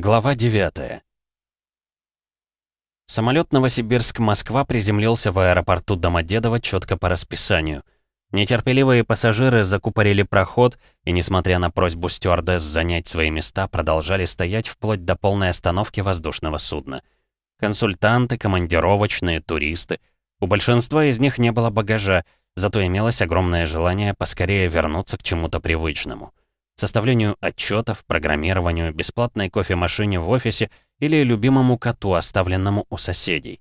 Глава 9 Самолет Новосибирск-Москва приземлился в аэропорту Домодедово четко по расписанию. Нетерпеливые пассажиры закупорили проход и, несмотря на просьбу стюардесс занять свои места, продолжали стоять вплоть до полной остановки воздушного судна. Консультанты, командировочные, туристы. У большинства из них не было багажа, зато имелось огромное желание поскорее вернуться к чему-то привычному составлению отчетов, программированию, бесплатной кофемашине в офисе или любимому коту, оставленному у соседей.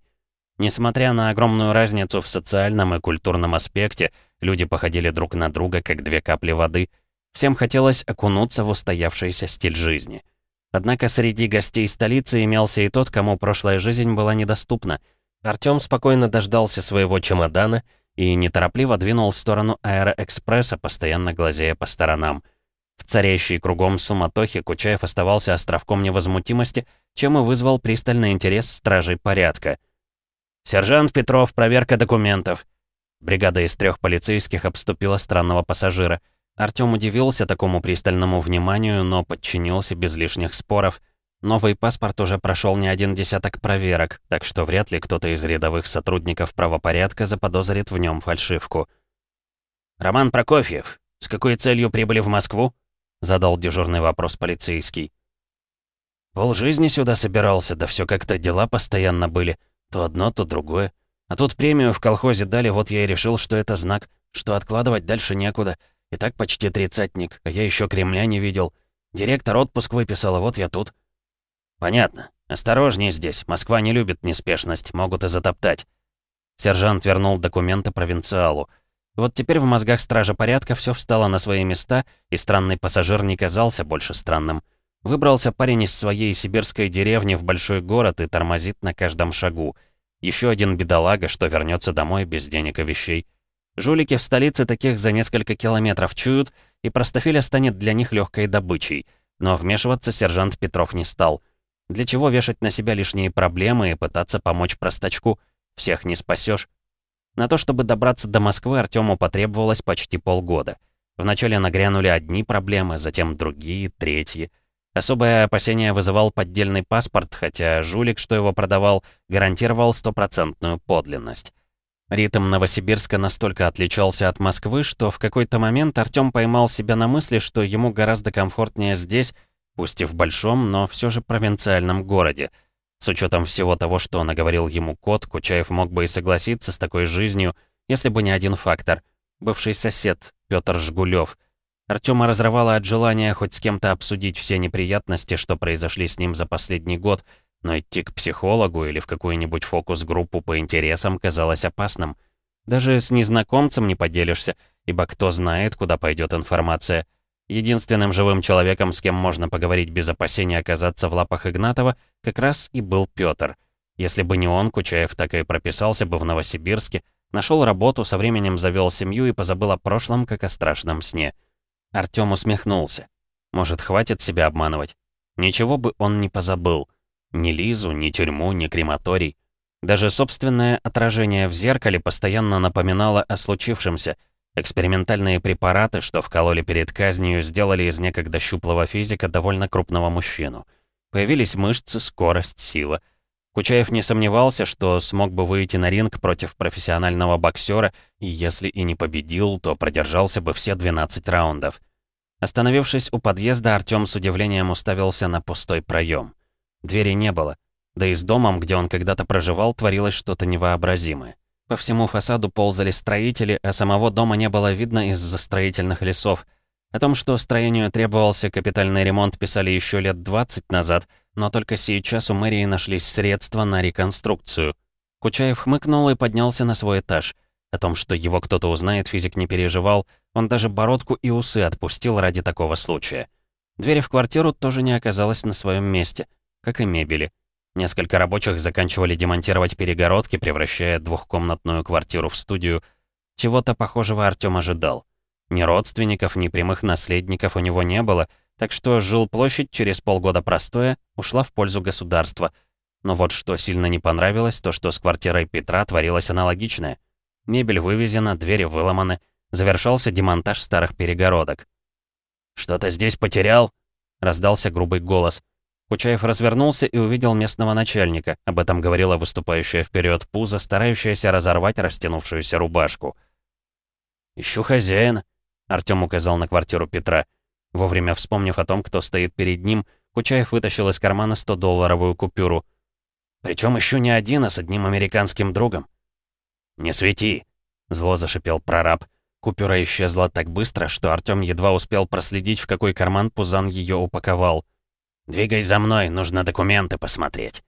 Несмотря на огромную разницу в социальном и культурном аспекте, люди походили друг на друга, как две капли воды. Всем хотелось окунуться в устоявшийся стиль жизни. Однако среди гостей столицы имелся и тот, кому прошлая жизнь была недоступна. Артём спокойно дождался своего чемодана и неторопливо двинул в сторону аэроэкспресса, постоянно глазея по сторонам — в царящей кругом суматохе Кучаев оставался островком невозмутимости, чем и вызвал пристальный интерес стражей порядка. «Сержант Петров, проверка документов». Бригада из трех полицейских обступила странного пассажира. Артём удивился такому пристальному вниманию, но подчинился без лишних споров. Новый паспорт уже прошел не один десяток проверок, так что вряд ли кто-то из рядовых сотрудников правопорядка заподозрит в нем фальшивку. «Роман Прокофьев, с какой целью прибыли в Москву?» — задал дежурный вопрос полицейский. «Пол жизни сюда собирался, да все как-то дела постоянно были. То одно, то другое. А тут премию в колхозе дали, вот я и решил, что это знак, что откладывать дальше некуда. И так почти тридцатник, а я еще Кремля не видел. Директор отпуск выписал, а вот я тут». «Понятно. Осторожнее здесь. Москва не любит неспешность, могут и затоптать». Сержант вернул документы провинциалу. Вот теперь в мозгах стража порядка все встало на свои места, и странный пассажир не казался больше странным. Выбрался парень из своей сибирской деревни в большой город и тормозит на каждом шагу. Еще один бедолага, что вернется домой без денег и вещей. Жулики в столице таких за несколько километров чуют, и простофиля станет для них легкой добычей. Но вмешиваться сержант Петров не стал. Для чего вешать на себя лишние проблемы и пытаться помочь простачку? Всех не спасешь. На то, чтобы добраться до Москвы, Артему потребовалось почти полгода. Вначале нагрянули одни проблемы, затем другие, третьи. Особое опасение вызывал поддельный паспорт, хотя жулик, что его продавал, гарантировал стопроцентную подлинность. Ритм Новосибирска настолько отличался от Москвы, что в какой-то момент Артём поймал себя на мысли, что ему гораздо комфортнее здесь, пусть и в большом, но все же провинциальном городе — с учетом всего того, что наговорил ему кот, Кучаев мог бы и согласиться с такой жизнью, если бы не один фактор. Бывший сосед, Пётр Жгулёв. Артёма разрывало от желания хоть с кем-то обсудить все неприятности, что произошли с ним за последний год, но идти к психологу или в какую-нибудь фокус-группу по интересам казалось опасным. Даже с незнакомцем не поделишься, ибо кто знает, куда пойдет информация — Единственным живым человеком, с кем можно поговорить без опасения оказаться в лапах Игнатова, как раз и был Пётр. Если бы не он, Кучаев так и прописался бы в Новосибирске, нашел работу, со временем завел семью и позабыл о прошлом, как о страшном сне. Артём усмехнулся. Может, хватит себя обманывать? Ничего бы он не позабыл. Ни Лизу, ни тюрьму, ни крематорий. Даже собственное отражение в зеркале постоянно напоминало о случившемся, Экспериментальные препараты, что вкололи перед казнью, сделали из некогда щуплого физика довольно крупного мужчину. Появились мышцы, скорость, сила. Кучаев не сомневался, что смог бы выйти на ринг против профессионального боксера, и если и не победил, то продержался бы все 12 раундов. Остановившись у подъезда, Артём с удивлением уставился на пустой проем. Двери не было. Да и с домом, где он когда-то проживал, творилось что-то невообразимое. По всему фасаду ползали строители, а самого дома не было видно из-за строительных лесов. О том, что строению требовался капитальный ремонт, писали еще лет 20 назад, но только сейчас у мэрии нашлись средства на реконструкцию. Кучаев хмыкнул и поднялся на свой этаж. О том, что его кто-то узнает, физик не переживал, он даже бородку и усы отпустил ради такого случая. Дверь в квартиру тоже не оказалась на своем месте, как и мебели. Несколько рабочих заканчивали демонтировать перегородки, превращая двухкомнатную квартиру в студию. Чего-то похожего Артём ожидал. Ни родственников, ни прямых наследников у него не было, так что жилплощадь через полгода простоя ушла в пользу государства. Но вот что сильно не понравилось, то что с квартирой Петра творилось аналогичное. Мебель вывезена, двери выломаны, завершался демонтаж старых перегородок. «Что-то здесь потерял?» — раздался грубый голос — Кучаев развернулся и увидел местного начальника. Об этом говорила выступающая вперед пузо, старающаяся разорвать растянувшуюся рубашку. «Ищу хозяина», — Артём указал на квартиру Петра. Вовремя вспомнив о том, кто стоит перед ним, Кучаев вытащил из кармана 100-долларовую купюру. Причем еще не один, а с одним американским другом. «Не свети!» — зло зашипел прораб. Купюра исчезла так быстро, что Артём едва успел проследить, в какой карман Пузан ее упаковал. «Двигай за мной, нужно документы посмотреть».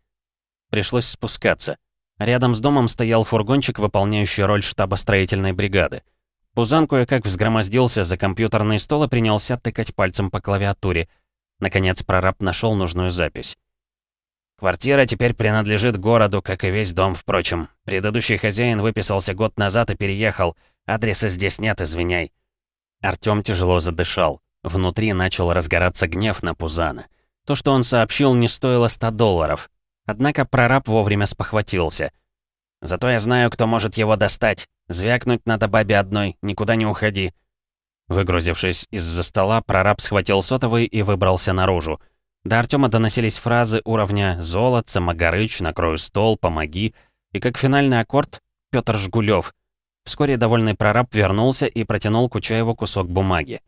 Пришлось спускаться. Рядом с домом стоял фургончик, выполняющий роль штаба строительной бригады. Пузан кое-как взгромоздился за компьютерный стол и принялся тыкать пальцем по клавиатуре. Наконец прораб нашел нужную запись. Квартира теперь принадлежит городу, как и весь дом, впрочем. Предыдущий хозяин выписался год назад и переехал. Адреса здесь нет, извиняй. Артём тяжело задышал. Внутри начал разгораться гнев на Пузана. То, что он сообщил, не стоило 100 долларов. Однако прораб вовремя спохватился. «Зато я знаю, кто может его достать. Звякнуть надо бабе одной, никуда не уходи». Выгрузившись из-за стола, прораб схватил сотовый и выбрался наружу. До Артема доносились фразы уровня «Золотце», «Магарыч», «Накрою стол», «Помоги» и как финальный аккорд «Пётр Жгулёв». Вскоре довольный прораб вернулся и протянул Кучаеву кусок бумаги.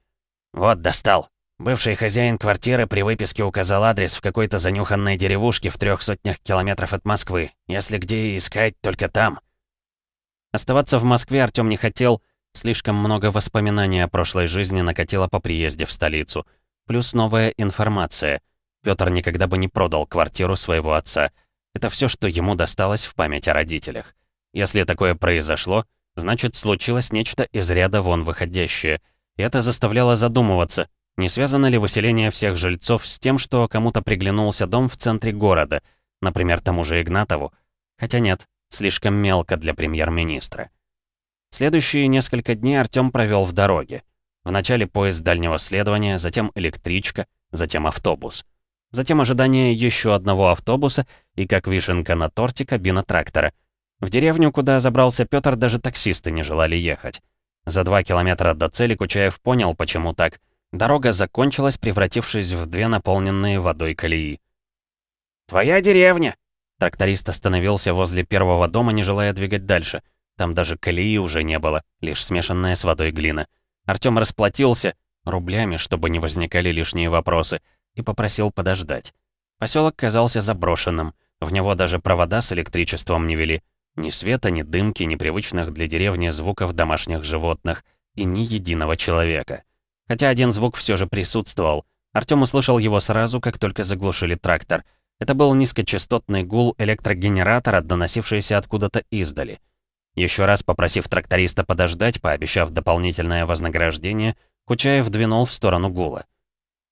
«Вот, достал. Бывший хозяин квартиры при выписке указал адрес в какой-то занюханной деревушке в трех сотнях километров от Москвы. Если где искать, только там». Оставаться в Москве Артём не хотел. Слишком много воспоминаний о прошлой жизни накатило по приезде в столицу. Плюс новая информация — Пётр никогда бы не продал квартиру своего отца. Это все, что ему досталось в память о родителях. Если такое произошло, значит, случилось нечто из ряда вон выходящее. И это заставляло задумываться, не связано ли выселение всех жильцов с тем, что кому-то приглянулся дом в центре города, например, тому же Игнатову. Хотя нет, слишком мелко для премьер-министра. Следующие несколько дней Артём провел в дороге. Вначале поезд дальнего следования, затем электричка, затем автобус. Затем ожидание еще одного автобуса и, как вишенка на торте, кабина трактора. В деревню, куда забрался Пётр, даже таксисты не желали ехать. За два километра до цели Кучаев понял, почему так. Дорога закончилась, превратившись в две наполненные водой колеи. «Твоя деревня!» Тракторист остановился возле первого дома, не желая двигать дальше. Там даже колеи уже не было, лишь смешанная с водой глина. Артём расплатился рублями, чтобы не возникали лишние вопросы, и попросил подождать. Поселок казался заброшенным, в него даже провода с электричеством не вели. Ни света, ни дымки, ни привычных для деревни звуков домашних животных и ни единого человека. Хотя один звук все же присутствовал. Артём услышал его сразу, как только заглушили трактор. Это был низкочастотный гул электрогенератора, доносившийся откуда-то издали. Еще раз попросив тракториста подождать, пообещав дополнительное вознаграждение, Кучаев двинул в сторону гула.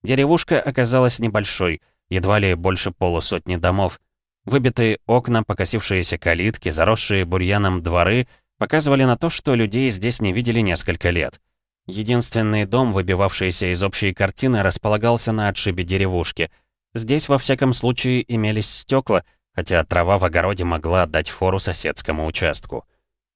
Деревушка оказалась небольшой, едва ли больше полусотни домов. Выбитые окна, покосившиеся калитки, заросшие бурьяном дворы показывали на то, что людей здесь не видели несколько лет. Единственный дом, выбивавшийся из общей картины, располагался на отшибе деревушки. Здесь, во всяком случае, имелись стекла, хотя трава в огороде могла дать фору соседскому участку.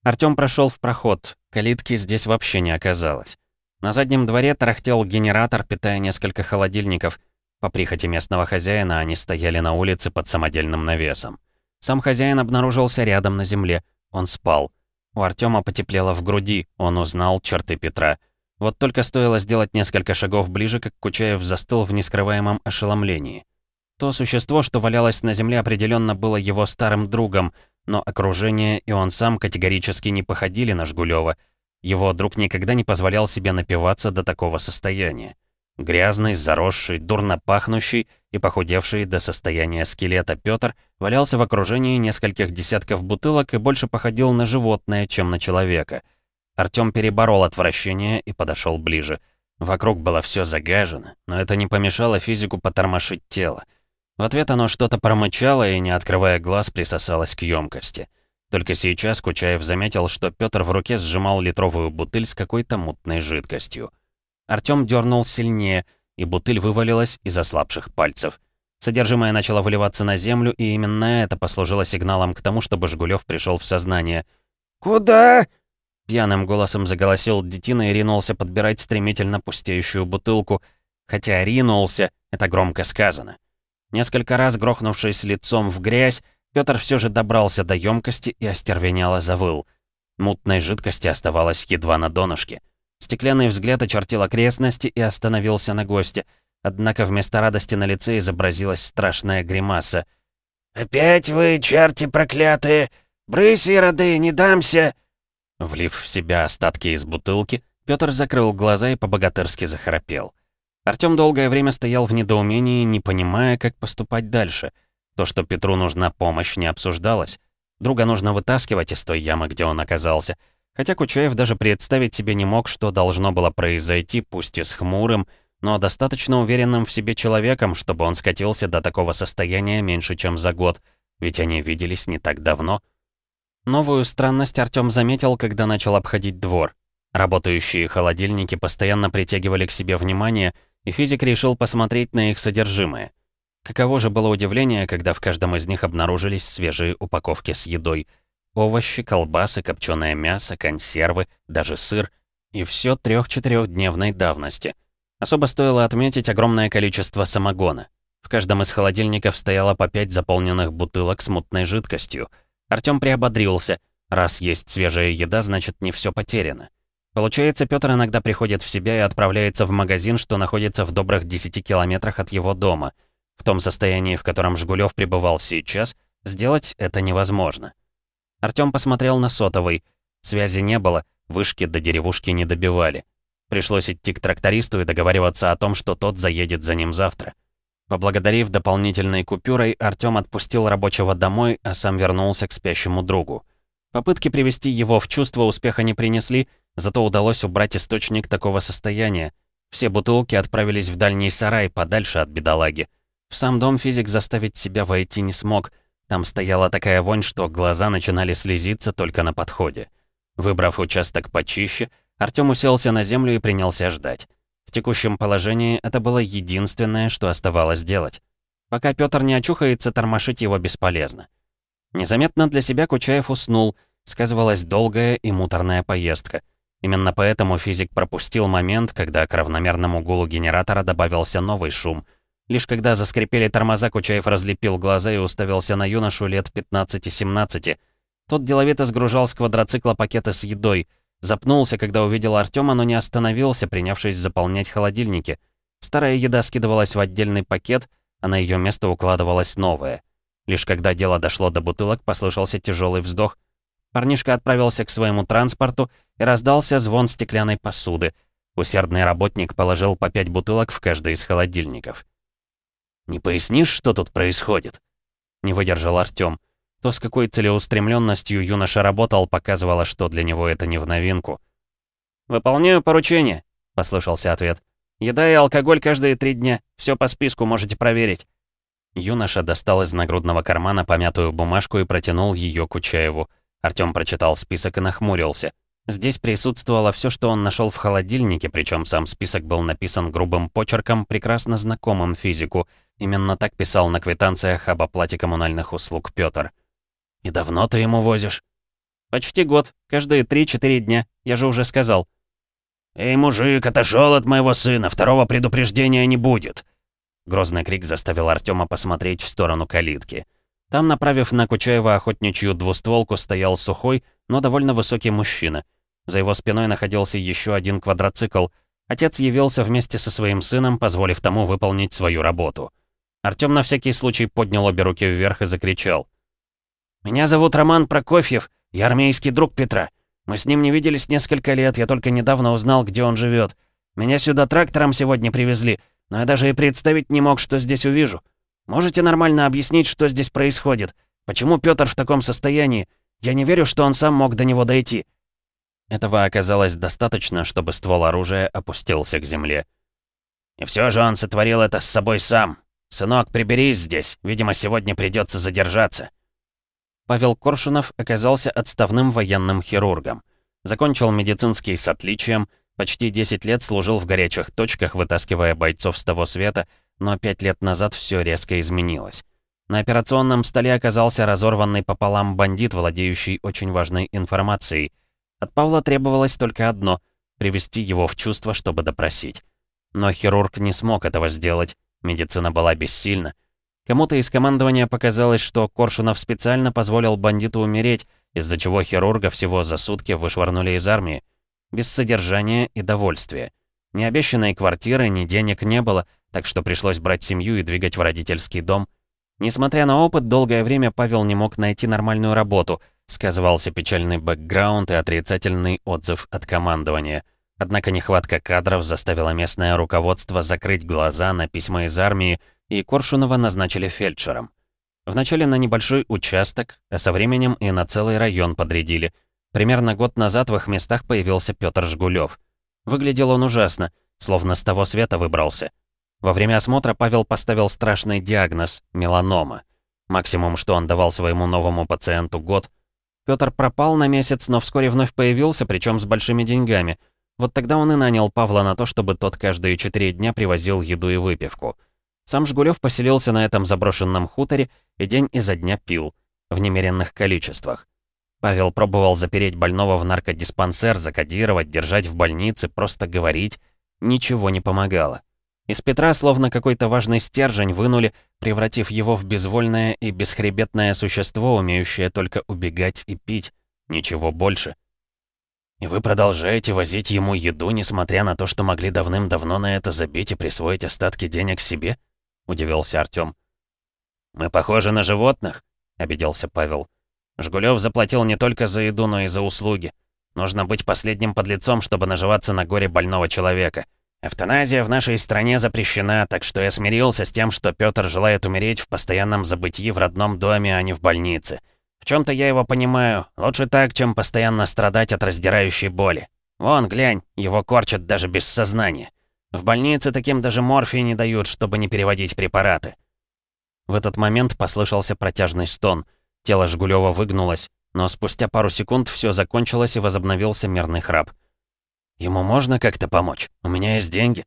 Артём прошел в проход, калитки здесь вообще не оказалось. На заднем дворе тарахтел генератор, питая несколько холодильников. По прихоти местного хозяина они стояли на улице под самодельным навесом. Сам хозяин обнаружился рядом на земле. Он спал. У Артема потеплело в груди, он узнал черты Петра. Вот только стоило сделать несколько шагов ближе, как Кучаев застыл в нескрываемом ошеломлении. То существо, что валялось на земле, определенно было его старым другом, но окружение и он сам категорически не походили на Жгулёва — его друг никогда не позволял себе напиваться до такого состояния. Грязный, заросший, дурно пахнущий и похудевший до состояния скелета Пётр валялся в окружении нескольких десятков бутылок и больше походил на животное, чем на человека. Артём переборол отвращение и подошел ближе. Вокруг было все загажено, но это не помешало физику потормошить тело. В ответ оно что-то промычало и, не открывая глаз, присосалось к емкости. Только сейчас Кучаев заметил, что Пётр в руке сжимал литровую бутыль с какой-то мутной жидкостью. Артём дернул сильнее, и бутыль вывалилась из ослабших пальцев. Содержимое начало выливаться на землю, и именно это послужило сигналом к тому, чтобы Жгулёв пришел в сознание. «Куда?» Пьяным голосом заголосил детина и ринулся подбирать стремительно пустеющую бутылку. Хотя «ринулся» — это громко сказано. Несколько раз грохнувшись лицом в грязь, Пётр все же добрался до емкости и остервенело завыл. Мутной жидкости оставалось едва на донышке. Стеклянный взгляд очертил окрестности и остановился на госте. Однако вместо радости на лице изобразилась страшная гримаса. «Опять вы, черти проклятые! Брысь, роды, не дамся!» Влив в себя остатки из бутылки, Пётр закрыл глаза и по-богатырски захрапел. Артём долгое время стоял в недоумении, не понимая, как поступать дальше. То, что Петру нужна помощь, не обсуждалось. Друга нужно вытаскивать из той ямы, где он оказался. Хотя Кучаев даже представить себе не мог, что должно было произойти, пусть и с хмурым, но достаточно уверенным в себе человеком, чтобы он скатился до такого состояния меньше, чем за год, ведь они виделись не так давно. Новую странность Артём заметил, когда начал обходить двор. Работающие холодильники постоянно притягивали к себе внимание, и физик решил посмотреть на их содержимое. Каково же было удивление, когда в каждом из них обнаружились свежие упаковки с едой. Овощи, колбасы, копченое мясо, консервы, даже сыр. И все трех-четырехдневной давности. Особо стоило отметить огромное количество самогона. В каждом из холодильников стояло по пять заполненных бутылок с мутной жидкостью. Артём приободрился. Раз есть свежая еда, значит не все потеряно. Получается, Пётр иногда приходит в себя и отправляется в магазин, что находится в добрых 10 километрах от его дома. В том состоянии, в котором Жгулёв пребывал сейчас, сделать это невозможно. Артём посмотрел на сотовый. Связи не было, вышки до деревушки не добивали. Пришлось идти к трактористу и договариваться о том, что тот заедет за ним завтра. Поблагодарив дополнительной купюрой, Артём отпустил рабочего домой, а сам вернулся к спящему другу. Попытки привести его в чувство успеха не принесли, Зато удалось убрать источник такого состояния. Все бутылки отправились в дальний сарай, подальше от бедолаги. В сам дом физик заставить себя войти не смог. Там стояла такая вонь, что глаза начинали слезиться только на подходе. Выбрав участок почище, Артём уселся на землю и принялся ждать. Текущем положении это было единственное, что оставалось делать. Пока Пётр не очухается, тормошить его бесполезно. Незаметно для себя Кучаев уснул, сказывалась долгая и муторная поездка — Именно поэтому физик пропустил момент, когда к равномерному гулу генератора добавился новый шум. Лишь когда заскрипели тормоза, Кучаев разлепил глаза и уставился на юношу лет 15-17. Тот деловито сгружал с квадроцикла пакеты с едой. Запнулся, когда увидел Артема, но не остановился, принявшись заполнять холодильники. Старая еда скидывалась в отдельный пакет, а на ее место укладывалась новая. Лишь когда дело дошло до бутылок, послышался тяжелый вздох. Парнишка отправился к своему транспорту и раздался звон стеклянной посуды. Усердный работник положил по пять бутылок в каждый из холодильников. «Не пояснишь, что тут происходит?» Не выдержал Артём. То, с какой целеустремленностью юноша работал, показывало, что для него это не в новинку. «Выполняю поручение», — послышался ответ. «Еда и алкоголь каждые три дня. Все по списку, можете проверить». Юноша достал из нагрудного кармана помятую бумажку и протянул ее Кучаеву. Артём прочитал список и нахмурился. Здесь присутствовало все, что он нашел в холодильнике, причем сам список был написан грубым почерком, прекрасно знакомым физику. Именно так писал на квитанциях об оплате коммунальных услуг Пётр. «И давно ты ему возишь?» «Почти год. Каждые три-четыре дня. Я же уже сказал». «Эй, мужик, отошел от моего сына, второго предупреждения не будет!» Грозный крик заставил Артема посмотреть в сторону калитки. Там, направив на Кучаева охотничью двустволку, стоял сухой, но довольно высокий мужчина. За его спиной находился еще один квадроцикл. Отец явился вместе со своим сыном, позволив тому выполнить свою работу. Артём на всякий случай поднял обе руки вверх и закричал. «Меня зовут Роман Прокофьев, я армейский друг Петра. Мы с ним не виделись несколько лет, я только недавно узнал, где он живет. Меня сюда трактором сегодня привезли, но я даже и представить не мог, что здесь увижу. Можете нормально объяснить, что здесь происходит? Почему Пётр в таком состоянии? Я не верю, что он сам мог до него дойти». Этого оказалось достаточно, чтобы ствол оружия опустился к земле. «И все же он сотворил это с собой сам. Сынок, приберись здесь. Видимо, сегодня придется задержаться». Павел Коршунов оказался отставным военным хирургом. Закончил медицинский с отличием, почти 10 лет служил в горячих точках, вытаскивая бойцов с того света, но пять лет назад все резко изменилось. На операционном столе оказался разорванный пополам бандит, владеющий очень важной информацией. От Павла требовалось только одно — привести его в чувство, чтобы допросить. Но хирург не смог этого сделать, медицина была бессильна. Кому-то из командования показалось, что Коршунов специально позволил бандиту умереть, из-за чего хирурга всего за сутки вышвырнули из армии. Без содержания и довольствия. Ни обещанной квартиры, ни денег не было, так что пришлось брать семью и двигать в родительский дом. Несмотря на опыт, долгое время Павел не мог найти нормальную работу, сказывался печальный бэкграунд и отрицательный отзыв от командования. Однако нехватка кадров заставила местное руководство закрыть глаза на письма из армии, и Коршунова назначили фельдшером. Вначале на небольшой участок, а со временем и на целый район подрядили. Примерно год назад в их местах появился Пётр Жгулёв. Выглядел он ужасно, словно с того света выбрался. Во время осмотра Павел поставил страшный диагноз – меланома. Максимум, что он давал своему новому пациенту год. Пётр пропал на месяц, но вскоре вновь появился, причем с большими деньгами. Вот тогда он и нанял Павла на то, чтобы тот каждые четыре дня привозил еду и выпивку. Сам Жгулев поселился на этом заброшенном хуторе и день изо дня пил, в немеренных количествах. Павел пробовал запереть больного в наркодиспансер, закодировать, держать в больнице, просто говорить. Ничего не помогало. Из Петра словно какой-то важный стержень вынули, превратив его в безвольное и бесхребетное существо, умеющее только убегать и пить. Ничего больше. «И вы продолжаете возить ему еду, несмотря на то, что могли давным-давно на это забить и присвоить остатки денег себе?» — удивился Артём. «Мы похожи на животных?» — обиделся Павел. «Жгулёв заплатил не только за еду, но и за услуги. Нужно быть последним подлецом, чтобы наживаться на горе больного человека. Эвтаназия в нашей стране запрещена, так что я смирился с тем, что Пётр желает умереть в постоянном забытии в родном доме, а не в больнице. В чем то я его понимаю. Лучше так, чем постоянно страдать от раздирающей боли. Вон, глянь, его корчат даже без сознания. В больнице таким даже морфий не дают, чтобы не переводить препараты. В этот момент послышался протяжный стон. Тело Жгулёва выгнулось, но спустя пару секунд все закончилось и возобновился мирный храп. «Ему можно как-то помочь? У меня есть деньги».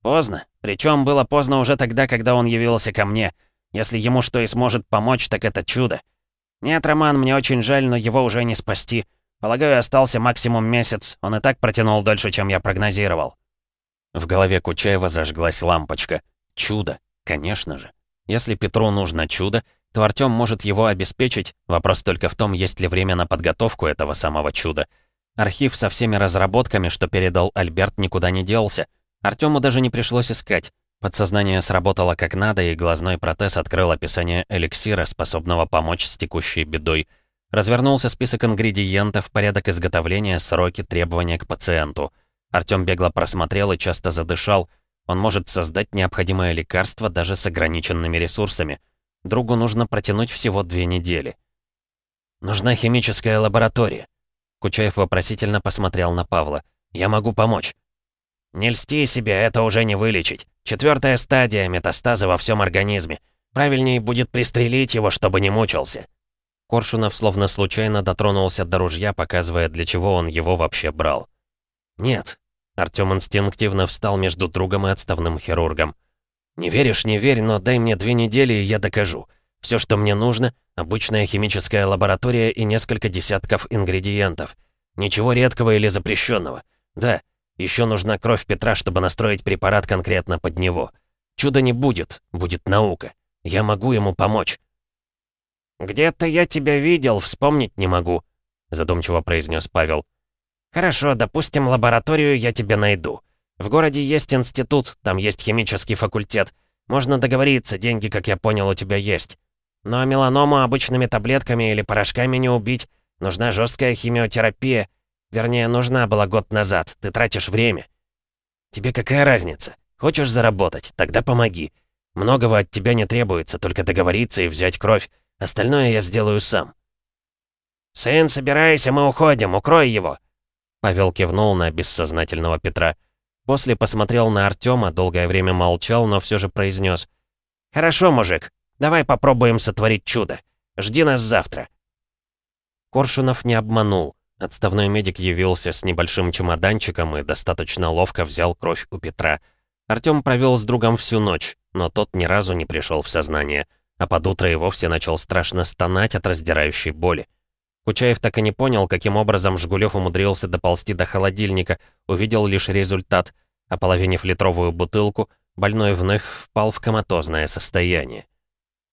«Поздно. Причем было поздно уже тогда, когда он явился ко мне. Если ему что и сможет помочь, так это чудо. Нет, Роман, мне очень жаль, но его уже не спасти. Полагаю, остался максимум месяц. Он и так протянул дольше, чем я прогнозировал». В голове Кучаева зажглась лампочка. Чудо, конечно же. Если Петру нужно чудо, то Артём может его обеспечить. Вопрос только в том, есть ли время на подготовку этого самого чуда. Архив со всеми разработками, что передал Альберт, никуда не делся. Артёму даже не пришлось искать. Подсознание сработало как надо, и глазной протез открыл описание эликсира, способного помочь с текущей бедой. Развернулся список ингредиентов, порядок изготовления, сроки, требования к пациенту — Артём бегло просмотрел и часто задышал. Он может создать необходимое лекарство даже с ограниченными ресурсами. Другу нужно протянуть всего две недели. «Нужна химическая лаборатория». Кучаев вопросительно посмотрел на Павла. «Я могу помочь». «Не льсти себе, это уже не вылечить. Четвертая стадия, метастазы во всем организме. Правильнее будет пристрелить его, чтобы не мучился». Коршунов словно случайно дотронулся до ружья, показывая, для чего он его вообще брал. «Нет, Артём инстинктивно встал между другом и отставным хирургом. «Не веришь, не верь, но дай мне две недели, и я докажу. Все, что мне нужно, обычная химическая лаборатория и несколько десятков ингредиентов. Ничего редкого или запрещенного. Да, еще нужна кровь Петра, чтобы настроить препарат конкретно под него. Чуда не будет, будет наука. Я могу ему помочь». «Где-то я тебя видел, вспомнить не могу», задумчиво произнес Павел. «Хорошо, допустим, лабораторию я тебе найду. В городе есть институт, там есть химический факультет. Можно договориться, деньги, как я понял, у тебя есть. Но меланому обычными таблетками или порошками не убить. Нужна жесткая химиотерапия. Вернее, нужна была год назад. Ты тратишь время. Тебе какая разница? Хочешь заработать? Тогда помоги. Многого от тебя не требуется, только договориться и взять кровь. Остальное я сделаю сам. «Сын, собирайся, мы уходим, укрой его!» Павел кивнул на бессознательного Петра. После посмотрел на Артема, долгое время молчал, но все же произнес. «Хорошо, мужик, давай попробуем сотворить чудо. Жди нас завтра». Коршунов не обманул. Отставной медик явился с небольшим чемоданчиком и достаточно ловко взял кровь у Петра. Артём провел с другом всю ночь, но тот ни разу не пришел в сознание, а под утро и вовсе начал страшно стонать от раздирающей боли. Кучаев так и не понял, каким образом Жгулев умудрился доползти до холодильника, увидел лишь результат. Ополовинив литровую бутылку, больной вновь впал в коматозное состояние.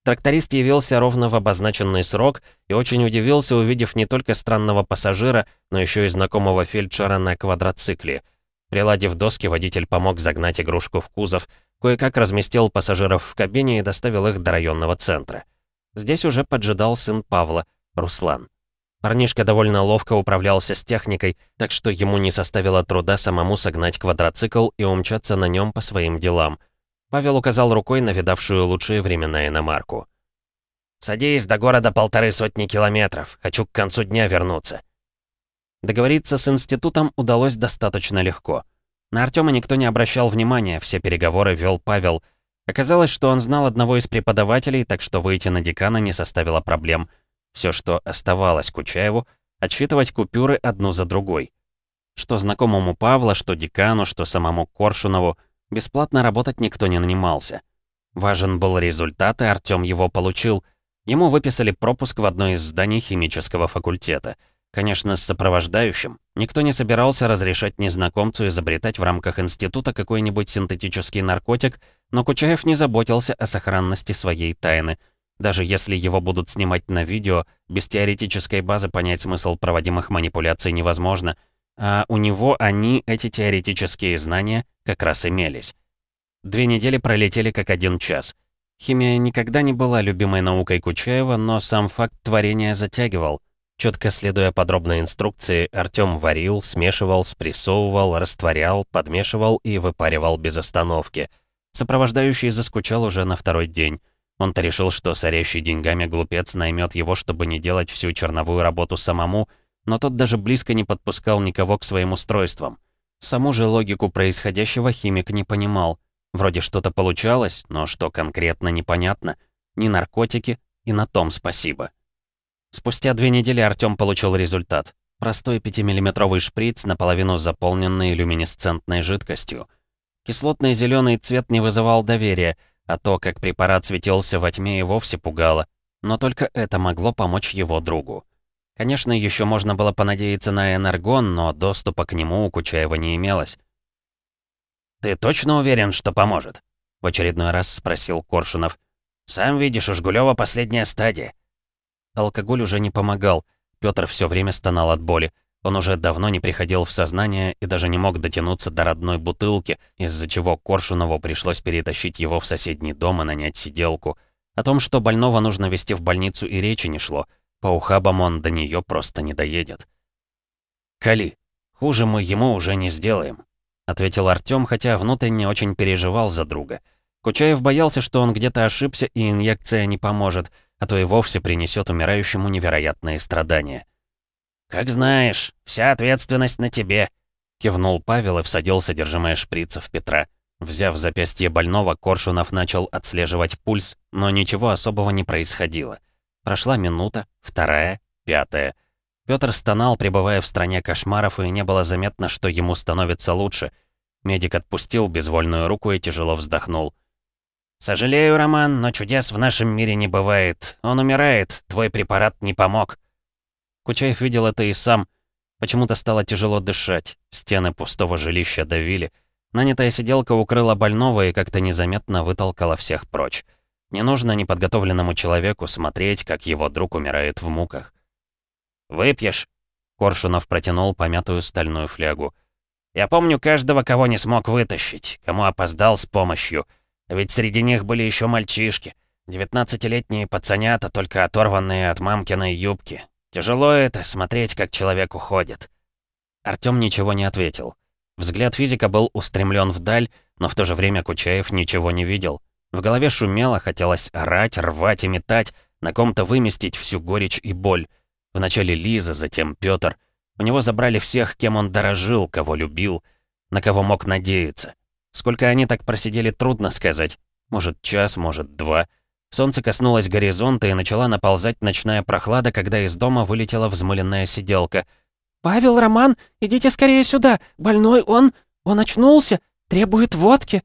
Тракторист явился ровно в обозначенный срок и очень удивился, увидев не только странного пассажира, но еще и знакомого фельдшера на квадроцикле. Приладив доски, водитель помог загнать игрушку в кузов, кое-как разместил пассажиров в кабине и доставил их до районного центра. Здесь уже поджидал сын Павла, Руслан. Парнишка довольно ловко управлялся с техникой, так что ему не составило труда самому согнать квадроцикл и умчаться на нем по своим делам — Павел указал рукой на видавшую лучшие времена иномарку. «Садись, до города полторы сотни километров. Хочу к концу дня вернуться». Договориться с институтом удалось достаточно легко. На Артема никто не обращал внимания, все переговоры вел Павел. Оказалось, что он знал одного из преподавателей, так что выйти на декана не составило проблем. Все, что оставалось Кучаеву, отсчитывать купюры одну за другой. Что знакомому Павла, что декану, что самому Коршунову — Бесплатно работать никто не нанимался. Важен был результат, и Артём его получил. Ему выписали пропуск в одно из зданий химического факультета. Конечно, с сопровождающим. Никто не собирался разрешать незнакомцу изобретать в рамках института какой-нибудь синтетический наркотик, но Кучаев не заботился о сохранности своей тайны. Даже если его будут снимать на видео, без теоретической базы понять смысл проводимых манипуляций невозможно — а у него они, эти теоретические знания, как раз имелись. Две недели пролетели как один час. Химия никогда не была любимой наукой Кучаева, но сам факт творения затягивал. Четко следуя подробной инструкции, Артём варил, смешивал, спрессовывал, растворял, подмешивал и выпаривал без остановки. Сопровождающий заскучал уже на второй день. Он-то решил, что сорящий деньгами глупец наймет его, чтобы не делать всю черновую работу самому — но тот даже близко не подпускал никого к своим устройствам. Саму же логику происходящего химик не понимал. Вроде что-то получалось, но что конкретно непонятно. Ни наркотики, и на том спасибо. Спустя две недели Артём получил результат. Простой 5-миллиметровый шприц, наполовину заполненный люминесцентной жидкостью. Кислотный зеленый цвет не вызывал доверия, а то, как препарат светился во тьме, и вовсе пугало. Но только это могло помочь его другу. Конечно, еще можно было понадеяться на энергон, но доступа к нему у Кучаева не имелось. «Ты точно уверен, что поможет?» — в очередной раз спросил Коршунов. «Сам видишь, у Жгулёва последняя стадия». Алкоголь уже не помогал. Пётр все время стонал от боли. Он уже давно не приходил в сознание и даже не мог дотянуться до родной бутылки, из-за чего Коршунову пришлось перетащить его в соседний дом и нанять сиделку. О том, что больного нужно везти в больницу, и речи не шло — по ухабам он до нее просто не доедет. «Кали, хуже мы ему уже не сделаем», — ответил Артём, хотя внутренне очень переживал за друга. Кучаев боялся, что он где-то ошибся и инъекция не поможет, а то и вовсе принесет умирающему невероятные страдания. «Как знаешь, вся ответственность на тебе», — кивнул Павел и всадил содержимое шприца в Петра. Взяв запястье больного, Коршунов начал отслеживать пульс, но ничего особого не происходило. Прошла минута, вторая, пятая. Пётр стонал, пребывая в стране кошмаров, и не было заметно, что ему становится лучше. Медик отпустил безвольную руку и тяжело вздохнул. «Сожалею, Роман, но чудес в нашем мире не бывает. Он умирает, твой препарат не помог». Кучаев видел это и сам. Почему-то стало тяжело дышать, стены пустого жилища давили. Нанятая сиделка укрыла больного и как-то незаметно вытолкала всех прочь. Не нужно неподготовленному человеку смотреть, как его друг умирает в муках. «Выпьешь?» Коршунов протянул помятую стальную флягу. «Я помню каждого, кого не смог вытащить, кому опоздал с помощью. Ведь среди них были еще мальчишки. Девятнадцатилетние пацанята, только оторванные от мамкиной юбки. Тяжело это, смотреть, как человек уходит». Артём ничего не ответил. Взгляд физика был устремлен вдаль, но в то же время Кучаев ничего не видел. В голове шумело, хотелось орать, рвать и метать, на ком-то выместить всю горечь и боль. Вначале Лиза, затем Пётр. У него забрали всех, кем он дорожил, кого любил, на кого мог надеяться. Сколько они так просидели, трудно сказать. Может, час, может, два. Солнце коснулось горизонта и начала наползать ночная прохлада, когда из дома вылетела взмыленная сиделка. «Павел, Роман, идите скорее сюда! Больной он... он очнулся! Требует водки!»